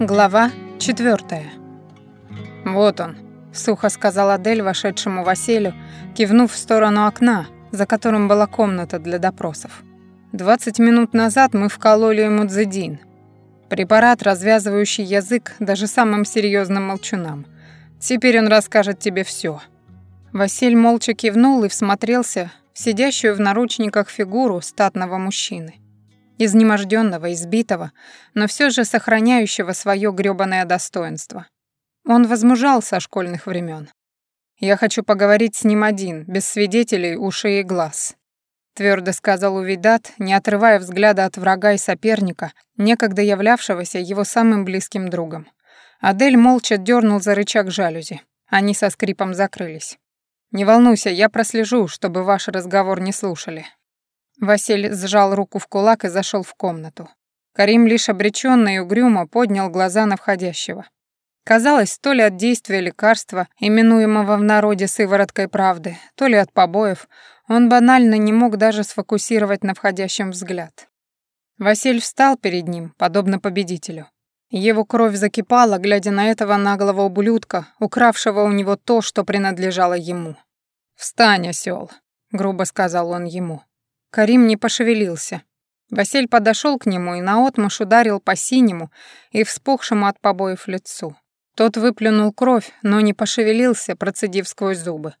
Глава четвертая. «Вот он», — сухо сказал Адель вошедшему Василию, кивнув в сторону окна, за которым была комната для допросов. «Двадцать минут назад мы вкололи ему дзедин. Препарат, развязывающий язык даже самым серьезным молчунам. Теперь он расскажет тебе все. Василь молча кивнул и всмотрелся в сидящую в наручниках фигуру статного мужчины изнеможденного, избитого, но все же сохраняющего свое грёбаное достоинство. Он возмужал со школьных времен. «Я хочу поговорить с ним один, без свидетелей, ушей и глаз», твердо сказал Увидат, не отрывая взгляда от врага и соперника, некогда являвшегося его самым близким другом. Адель молча дернул за рычаг жалюзи. Они со скрипом закрылись. «Не волнуйся, я прослежу, чтобы ваш разговор не слушали. Василь сжал руку в кулак и зашел в комнату. Карим лишь обреченно и угрюмо поднял глаза на входящего. Казалось, то ли от действия лекарства, именуемого в народе сывороткой правды, то ли от побоев, он банально не мог даже сфокусировать на входящем взгляд. Василь встал перед ним, подобно победителю. Его кровь закипала, глядя на этого наглого ублюдка, укравшего у него то, что принадлежало ему. «Встань, осёл», — грубо сказал он ему. Карим не пошевелился. Василь подошел к нему и наотмашь ударил по синему и вспухшему от побоев лицу. Тот выплюнул кровь, но не пошевелился, процедив сквозь зубы.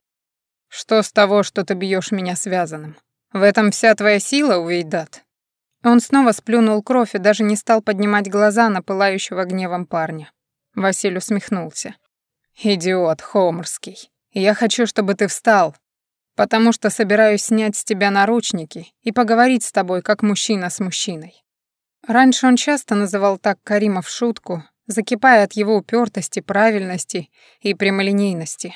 «Что с того, что ты бьешь меня связанным? В этом вся твоя сила, Уэйдат?» Он снова сплюнул кровь и даже не стал поднимать глаза на пылающего гневом парня. Василь усмехнулся. «Идиот Хомрский. Я хочу, чтобы ты встал, потому что собираюсь снять с тебя наручники и поговорить с тобой, как мужчина с мужчиной». Раньше он часто называл так Карима в шутку, закипая от его упертости, правильности и прямолинейности.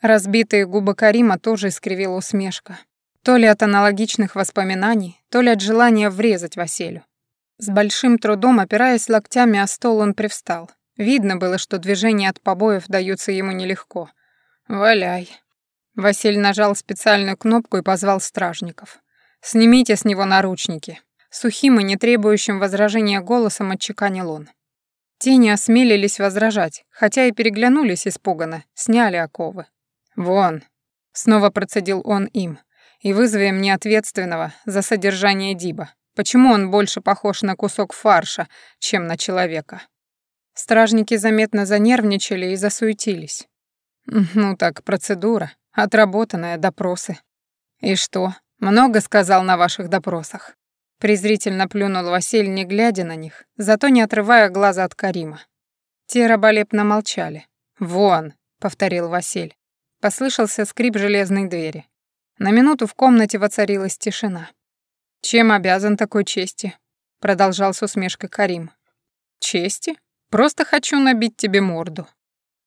Разбитые губы Карима тоже искривила усмешка. То ли от аналогичных воспоминаний, то ли от желания врезать Василю. С большим трудом, опираясь локтями о стол, он привстал. Видно было, что движения от побоев даются ему нелегко. «Валяй», Василь нажал специальную кнопку и позвал стражников. «Снимите с него наручники». Сухим и не требующим возражения голосом отчеканил он. Те не осмелились возражать, хотя и переглянулись испуганно, сняли оковы. «Вон», — снова процедил он им, «и вызови мне ответственного за содержание Диба. Почему он больше похож на кусок фарша, чем на человека?» Стражники заметно занервничали и засуетились. «Ну так, процедура», Отработанные допросы. И что, много сказал на ваших допросах? Презрительно плюнул Василь, не глядя на них, зато не отрывая глаза от Карима. Те раболепно молчали. «Вон», — повторил Василь. Послышался скрип железной двери. На минуту в комнате воцарилась тишина. «Чем обязан такой чести?» — продолжал с усмешкой Карим. «Чести? Просто хочу набить тебе морду».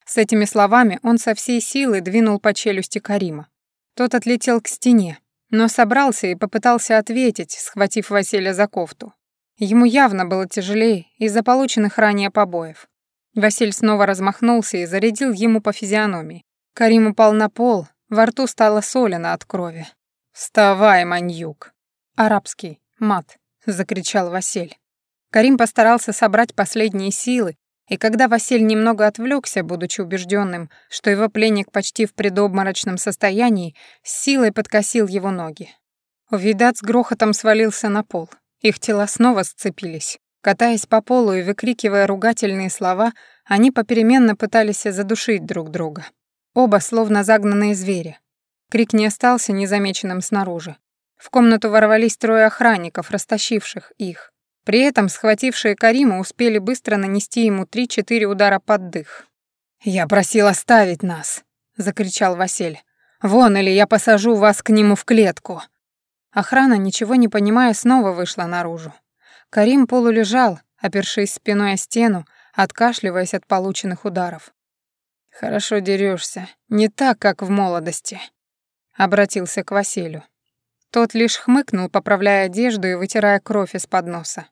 С этими словами он со всей силы двинул по челюсти Карима. Тот отлетел к стене, но собрался и попытался ответить, схватив Василия за кофту. Ему явно было тяжелее из-за полученных ранее побоев. Василь снова размахнулся и зарядил ему по физиономии. Карим упал на пол, во рту стало солено от крови. «Вставай, маньюк!» «Арабский, мат!» — закричал Василь. Карим постарался собрать последние силы и когда Василь немного отвлекся, будучи убежденным, что его пленник почти в предобморочном состоянии, силой подкосил его ноги. Увидат с грохотом свалился на пол. Их тела снова сцепились. Катаясь по полу и выкрикивая ругательные слова, они попеременно пытались задушить друг друга. Оба словно загнанные звери. Крик не остался незамеченным снаружи. В комнату ворвались трое охранников, растащивших их. При этом схватившие Карима успели быстро нанести ему три-четыре удара под дых. «Я просил оставить нас», — закричал Василь. «Вон, или я посажу вас к нему в клетку». Охрана, ничего не понимая, снова вышла наружу. Карим полулежал, опершись спиной о стену, откашливаясь от полученных ударов. «Хорошо дерешься, не так, как в молодости», — обратился к Василию. Тот лишь хмыкнул, поправляя одежду и вытирая кровь из-под носа.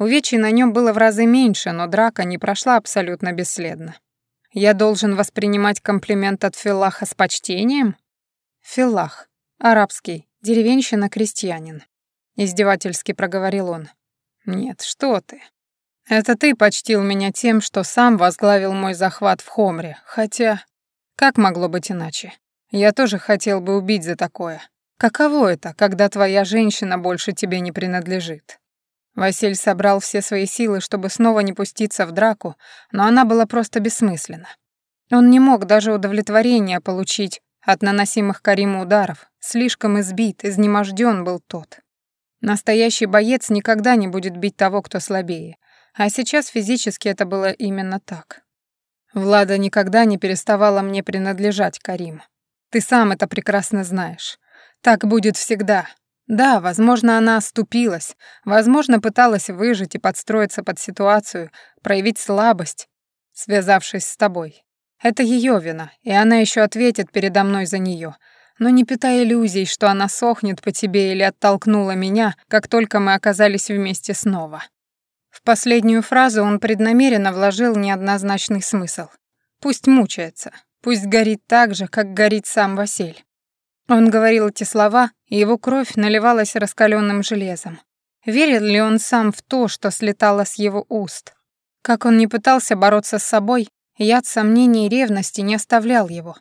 Увечий на нем было в разы меньше, но драка не прошла абсолютно бесследно. «Я должен воспринимать комплимент от Филлаха с почтением?» «Филлах. Арабский. Деревенщина-крестьянин». Издевательски проговорил он. «Нет, что ты». Это ты почтил меня тем, что сам возглавил мой захват в Хомре, хотя... Как могло быть иначе? Я тоже хотел бы убить за такое. Каково это, когда твоя женщина больше тебе не принадлежит? Василь собрал все свои силы, чтобы снова не пуститься в драку, но она была просто бессмысленна. Он не мог даже удовлетворения получить от наносимых Кариму ударов, слишком избит, изнеможден был тот. Настоящий боец никогда не будет бить того, кто слабее, а сейчас физически это было именно так. Влада никогда не переставала мне принадлежать, Карим. Ты сам это прекрасно знаешь. Так будет всегда. Да, возможно, она оступилась, возможно, пыталась выжить и подстроиться под ситуацию, проявить слабость, связавшись с тобой. Это ее вина, и она еще ответит передо мной за нее. Но не питай иллюзий, что она сохнет по тебе или оттолкнула меня, как только мы оказались вместе снова. В последнюю фразу он преднамеренно вложил неоднозначный смысл. Пусть мучается, пусть горит так же, как горит сам Василь. Он говорил эти слова, и его кровь наливалась раскаленным железом. Верил ли он сам в то, что слетало с его уст? Как он не пытался бороться с собой, яд сомнений и ревности не оставлял его.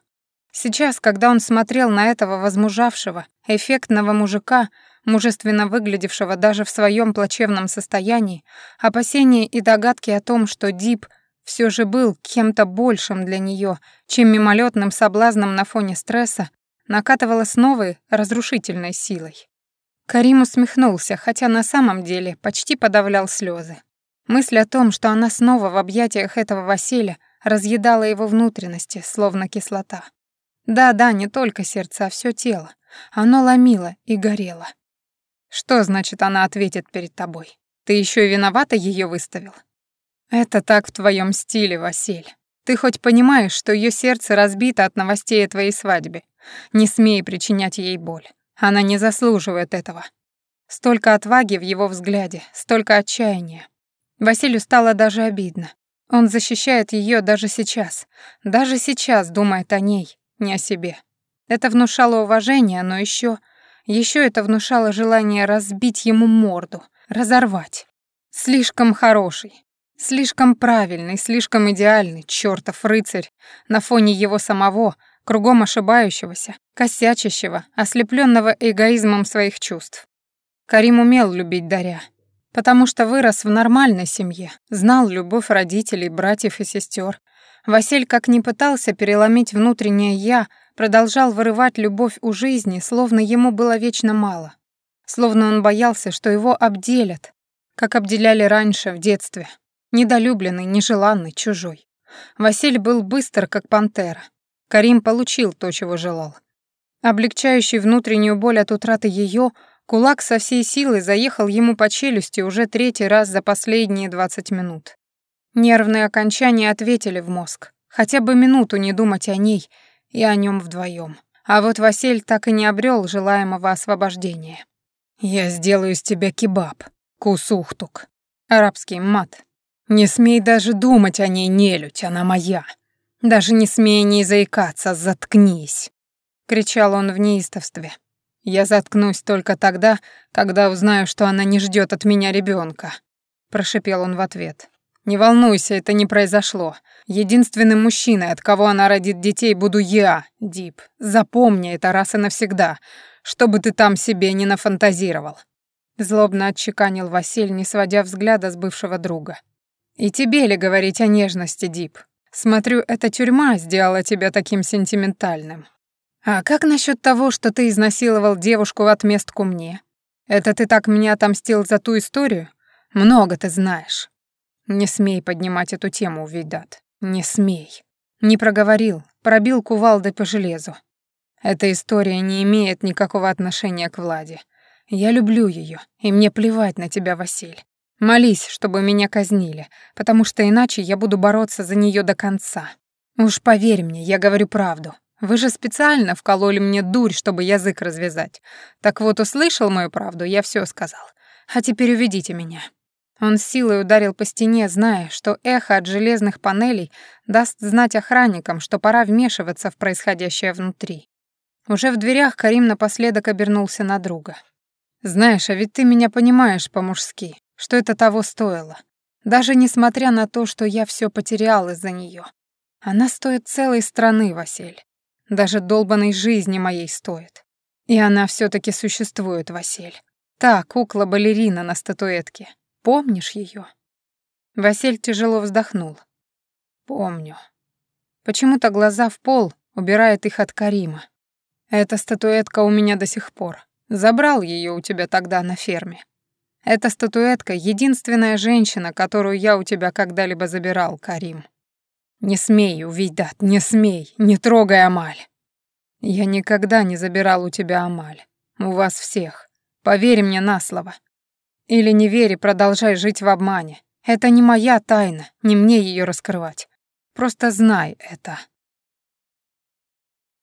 Сейчас, когда он смотрел на этого возмужавшего, эффектного мужика, мужественно выглядевшего даже в своем плачевном состоянии, опасения и догадки о том, что Дип все же был кем-то большим для нее, чем мимолетным соблазном на фоне стресса, накатывало с новой разрушительной силой. Карим усмехнулся, хотя на самом деле почти подавлял слезы. Мысль о том, что она снова в объятиях этого Василия, разъедала его внутренности, словно кислота. Да-да, не только сердце, а все тело. Оно ломило и горело. Что значит она ответит перед тобой? Ты еще и виновата ее выставил? Это так в твоем стиле, Василь. Ты хоть понимаешь, что ее сердце разбито от новостей о твоей свадьбе? Не смей причинять ей боль. Она не заслуживает этого. Столько отваги в его взгляде, столько отчаяния. Василию стало даже обидно. Он защищает ее даже сейчас. Даже сейчас думает о ней, не о себе. Это внушало уважение, но еще еще это внушало желание разбить ему морду, разорвать. Слишком хороший, слишком правильный, слишком идеальный, чертов рыцарь, на фоне его самого, кругом ошибающегося, косячащего, ослепленного эгоизмом своих чувств. Карим умел любить Даря, потому что вырос в нормальной семье, знал любовь родителей, братьев и сестер. Василь как ни пытался переломить внутреннее «я», продолжал вырывать любовь у жизни, словно ему было вечно мало. Словно он боялся, что его обделят, как обделяли раньше, в детстве. Недолюбленный, нежеланный, чужой. Василь был быстр, как пантера. Карим получил то, чего желал. Облегчающий внутреннюю боль от утраты ее, кулак со всей силы заехал ему по челюсти уже третий раз за последние 20 минут. Нервные окончания ответили в мозг. Хотя бы минуту не думать о ней — и о нем вдвоем. А вот Василь так и не обрел желаемого освобождения. «Я сделаю из тебя кебаб, кусухтук». Арабский мат. «Не смей даже думать о ней, нелюдь, она моя. Даже не смей не заикаться, заткнись!» Кричал он в неистовстве. «Я заткнусь только тогда, когда узнаю, что она не ждет от меня ребенка. Прошипел он в ответ. «Не волнуйся, это не произошло. Единственным мужчиной, от кого она родит детей, буду я, Дип. Запомни это раз и навсегда, чтобы ты там себе не нафантазировал». Злобно отчеканил Василь, не сводя взгляда с бывшего друга. «И тебе ли говорить о нежности, Дип? Смотрю, эта тюрьма сделала тебя таким сентиментальным. А как насчет того, что ты изнасиловал девушку в отместку мне? Это ты так меня отомстил за ту историю? Много ты знаешь». «Не смей поднимать эту тему, Видат. Не смей. Не проговорил, пробил кувалдой по железу. Эта история не имеет никакого отношения к Владе. Я люблю ее, и мне плевать на тебя, Василь. Молись, чтобы меня казнили, потому что иначе я буду бороться за нее до конца. Уж поверь мне, я говорю правду. Вы же специально вкололи мне дурь, чтобы язык развязать. Так вот, услышал мою правду, я все сказал. А теперь уведите меня. Он силой ударил по стене, зная, что эхо от железных панелей даст знать охранникам, что пора вмешиваться в происходящее внутри. Уже в дверях Карим напоследок обернулся на друга. «Знаешь, а ведь ты меня понимаешь по-мужски, что это того стоило. Даже несмотря на то, что я все потерял из-за нее. Она стоит целой страны, Василь. Даже долбанной жизни моей стоит. И она все таки существует, Василь. Та кукла-балерина на статуэтке. Помнишь ее? Василь тяжело вздохнул. Помню. Почему-то глаза в пол убирает их от Карима. Эта статуэтка у меня до сих пор. Забрал ее у тебя тогда на ферме. Эта статуэтка — единственная женщина, которую я у тебя когда-либо забирал, Карим. Не смей, Увидат, не смей, не трогай Амаль. Я никогда не забирал у тебя Амаль. У вас всех. Поверь мне на слово. Или не верь продолжай жить в обмане. Это не моя тайна, не мне ее раскрывать. Просто знай это.